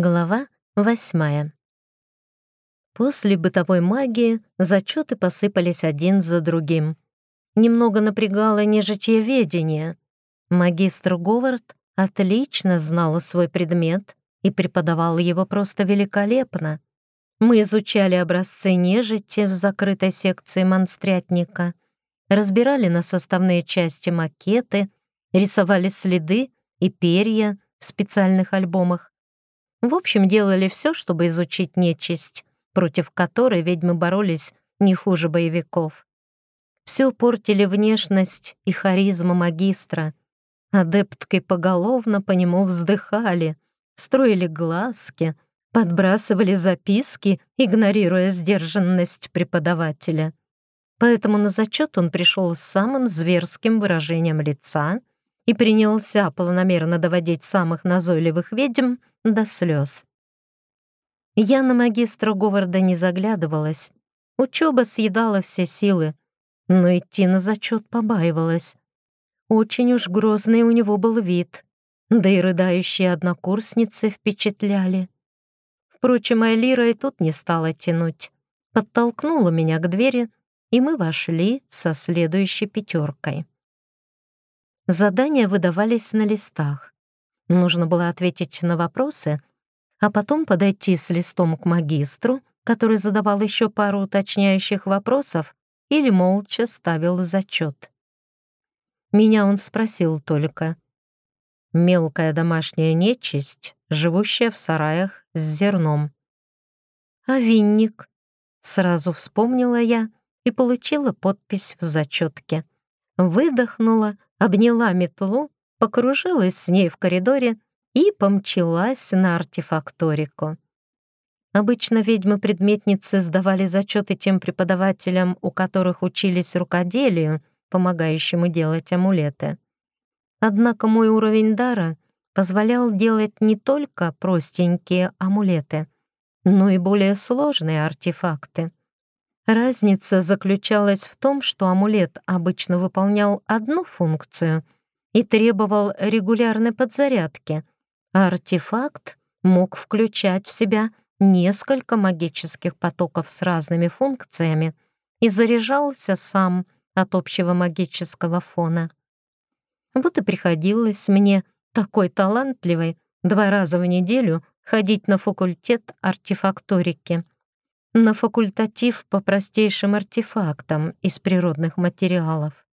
Глава восьмая. После бытовой магии зачеты посыпались один за другим. Немного напрягало нежичье ведение. Магистр Говард отлично знал свой предмет и преподавал его просто великолепно. Мы изучали образцы нежити в закрытой секции монстрятника, разбирали на составные части макеты, рисовали следы и перья в специальных альбомах, в общем, делали все, чтобы изучить нечисть, против которой ведьмы боролись не хуже боевиков. Все портили внешность и харизму магистра. Адепткой поголовно по нему вздыхали, строили глазки, подбрасывали записки, игнорируя сдержанность преподавателя. Поэтому на зачет он пришел с самым зверским выражением лица и принялся планомерно доводить самых назойливых ведьм до слез. Я на магистра Говарда не заглядывалась. Учеба съедала все силы, но идти на зачет побаивалась. Очень уж грозный у него был вид, да и рыдающие однокурсницы впечатляли. Впрочем, Айлира и тут не стала тянуть. Подтолкнула меня к двери, и мы вошли со следующей пятеркой. Задания выдавались на листах. Нужно было ответить на вопросы, а потом подойти с листом к магистру, который задавал еще пару уточняющих вопросов или молча ставил зачет. Меня он спросил только. Мелкая домашняя нечисть, живущая в сараях с зерном. А винник? Сразу вспомнила я и получила подпись в зачетке. Выдохнула, обняла метлу покружилась с ней в коридоре и помчилась на артефакторику. Обычно ведьмы-предметницы сдавали зачеты тем преподавателям, у которых учились рукоделию, помогающему делать амулеты. Однако мой уровень дара позволял делать не только простенькие амулеты, но и более сложные артефакты. Разница заключалась в том, что амулет обычно выполнял одну функцию — и требовал регулярной подзарядки. Артефакт мог включать в себя несколько магических потоков с разными функциями и заряжался сам от общего магического фона. Вот и приходилось мне, такой талантливой, два раза в неделю ходить на факультет артефакторики, на факультатив по простейшим артефактам из природных материалов.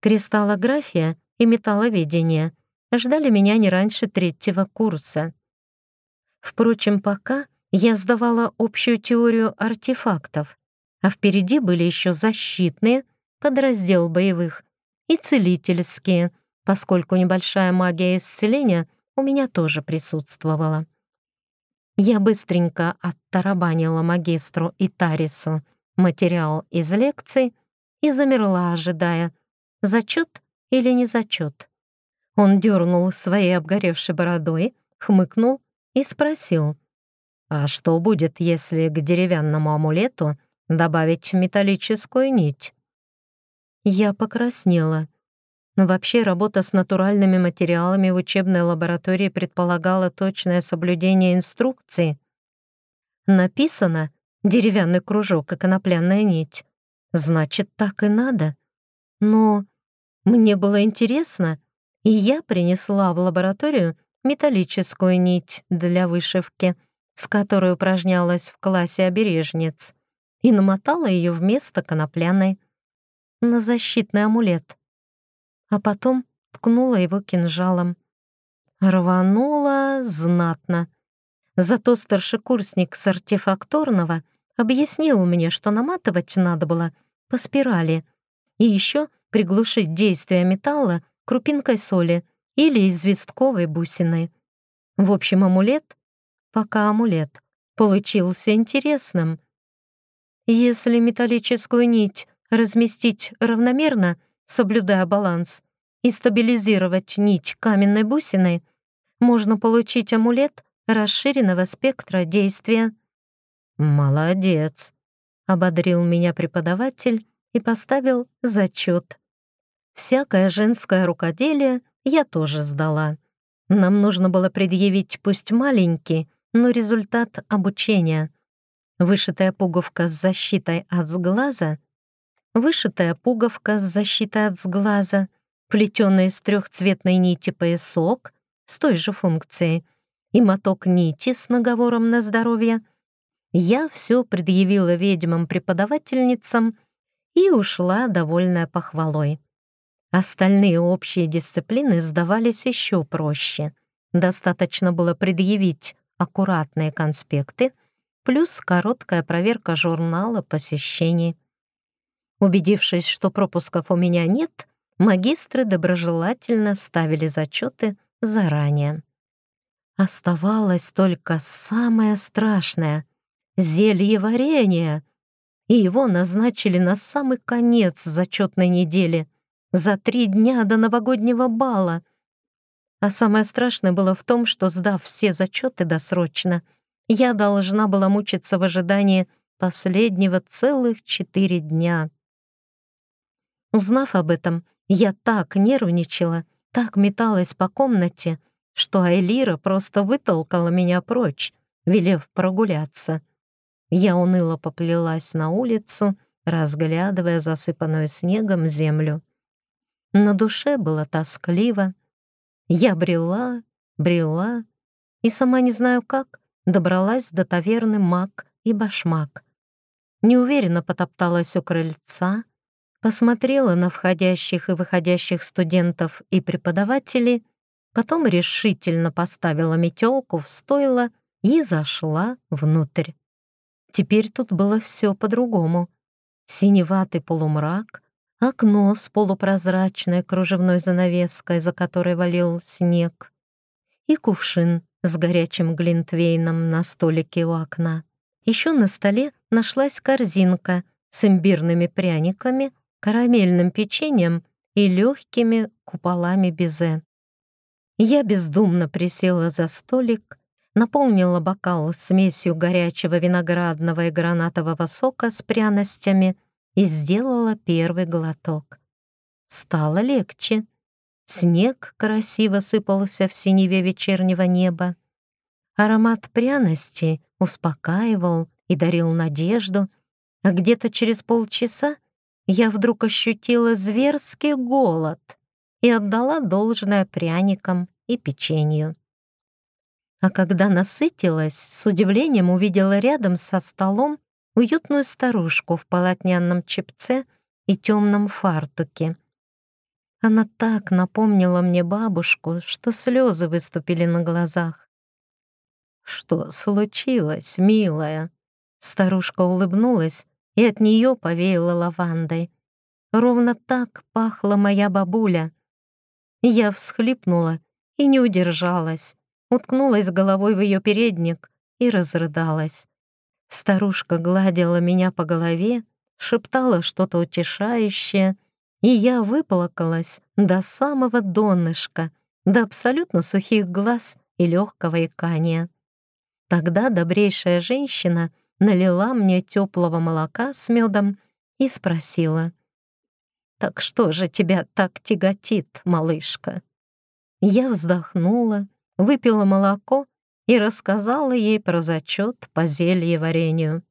Кристаллография и металловедения. Ждали меня не раньше третьего курса. Впрочем, пока я сдавала общую теорию артефактов, а впереди были еще защитные, подраздел боевых, и целительские, поскольку небольшая магия исцеления у меня тоже присутствовала. Я быстренько оттарабанила магистру и Тарису материал из лекций и замерла, ожидая. Зачет или не зачет. Он дернул своей обгоревшей бородой, хмыкнул и спросил, «А что будет, если к деревянному амулету добавить металлическую нить?» Я покраснела. Вообще работа с натуральными материалами в учебной лаборатории предполагала точное соблюдение инструкции. Написано «деревянный кружок и конопляная нить». Значит, так и надо. Но мне было интересно, и я принесла в лабораторию металлическую нить для вышивки, с которой упражнялась в классе обережниц, и намотала ее вместо конопляной на защитный амулет. А потом ткнула его кинжалом. Рванула знатно. Зато старшекурсник с артефакторного объяснил мне, что наматывать надо было по спирали. И еще — приглушить действие металла крупинкой соли или известковой бусины. В общем, амулет, пока амулет, получился интересным. Если металлическую нить разместить равномерно, соблюдая баланс, и стабилизировать нить каменной бусиной, можно получить амулет расширенного спектра действия. «Молодец!» — ободрил меня преподаватель и поставил зачет Всякое женское рукоделие я тоже сдала. Нам нужно было предъявить пусть маленький, но результат обучения. Вышитая пуговка с защитой от сглаза, вышитая пуговка с защитой от сглаза, плетеный из трехцветной нити поясок с той же функцией и моток нити с наговором на здоровье. Я все предъявила ведьмам-преподавательницам и ушла довольная похвалой. Остальные общие дисциплины сдавались еще проще. Достаточно было предъявить аккуратные конспекты плюс короткая проверка журнала посещений. Убедившись, что пропусков у меня нет, магистры доброжелательно ставили зачеты заранее. Оставалось только самое страшное — зелье варенья, и его назначили на самый конец зачетной недели — за три дня до новогоднего бала. А самое страшное было в том, что, сдав все зачеты досрочно, я должна была мучиться в ожидании последнего целых четыре дня. Узнав об этом, я так нервничала, так металась по комнате, что Айлира просто вытолкала меня прочь, велев прогуляться. Я уныло поплелась на улицу, разглядывая засыпанную снегом землю. На душе было тоскливо. Я брела, брела и сама не знаю как добралась до таверны мак и башмак. Неуверенно потопталась у крыльца, посмотрела на входящих и выходящих студентов и преподавателей, потом решительно поставила метелку в стойло и зашла внутрь. Теперь тут было все по-другому. Синеватый полумрак, Окно с полупрозрачной кружевной занавеской, за которой валил снег, и кувшин с горячим глинтвейном на столике у окна. Еще на столе нашлась корзинка с имбирными пряниками, карамельным печеньем и легкими куполами безе. Я бездумно присела за столик, наполнила бокал смесью горячего виноградного и гранатового сока с пряностями — и сделала первый глоток. Стало легче. Снег красиво сыпался в синеве вечернего неба. Аромат пряности успокаивал и дарил надежду, а где-то через полчаса я вдруг ощутила зверский голод и отдала должное пряникам и печенью. А когда насытилась, с удивлением увидела рядом со столом уютную старушку в полотняном чепце и темном фартуке. Она так напомнила мне бабушку, что слезы выступили на глазах. «Что случилось, милая?» Старушка улыбнулась, и от нее повеяло лавандой. Ровно так пахла моя бабуля. Я всхлипнула и не удержалась, уткнулась головой в ее передник и разрыдалась. Старушка гладила меня по голове, шептала что-то утешающее, и я выплакалась до самого донышка, до абсолютно сухих глаз и легкого икания. Тогда добрейшая женщина налила мне теплого молока с медом и спросила. «Так что же тебя так тяготит, малышка?» Я вздохнула, выпила молоко и рассказала ей про зачет по зельеварению.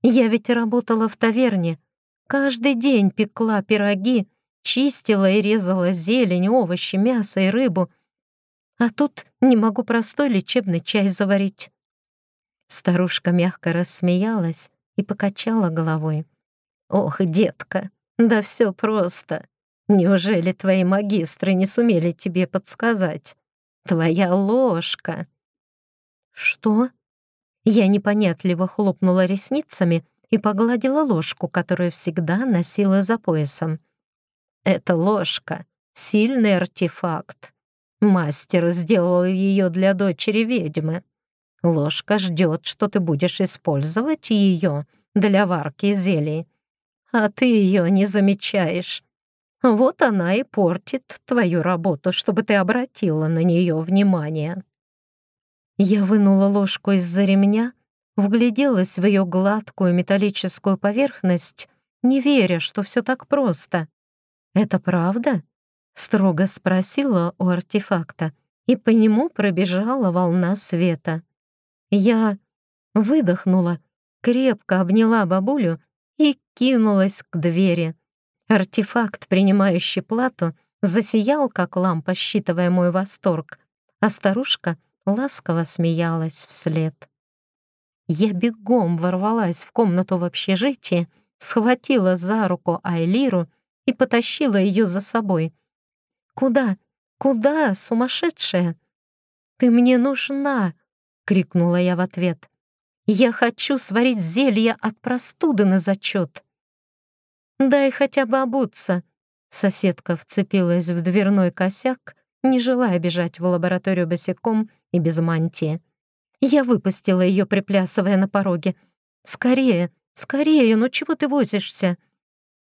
«Я ведь работала в таверне. Каждый день пекла пироги, чистила и резала зелень, овощи, мясо и рыбу. А тут не могу простой лечебный чай заварить». Старушка мягко рассмеялась и покачала головой. «Ох, детка, да все просто. Неужели твои магистры не сумели тебе подсказать? Твоя ложка!» «Что?» Я непонятливо хлопнула ресницами и погладила ложку, которую всегда носила за поясом. «Это ложка. Сильный артефакт. Мастер сделал ее для дочери ведьмы. Ложка ждет, что ты будешь использовать ее для варки зелий. А ты ее не замечаешь. Вот она и портит твою работу, чтобы ты обратила на нее внимание». Я вынула ложку из-за ремня, вгляделась в ее гладкую металлическую поверхность, не веря, что все так просто. «Это правда?» — строго спросила у артефакта, и по нему пробежала волна света. Я выдохнула, крепко обняла бабулю и кинулась к двери. Артефакт, принимающий плату, засиял, как лампа, считывая мой восторг, а старушка — ласково смеялась вслед. Я бегом ворвалась в комнату в общежитие, схватила за руку Айлиру и потащила ее за собой. «Куда? Куда, сумасшедшая? Ты мне нужна!» — крикнула я в ответ. «Я хочу сварить зелье от простуды на зачет!» «Дай хотя бы обуться!» Соседка вцепилась в дверной косяк, не желая бежать в лабораторию босиком, и без мантии. Я выпустила ее, приплясывая на пороге. «Скорее, скорее, ну чего ты возишься?»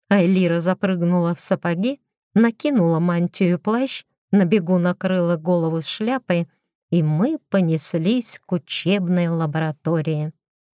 Айлира запрыгнула в сапоги, накинула мантию и плащ, на бегу накрыла голову шляпой, и мы понеслись к учебной лаборатории.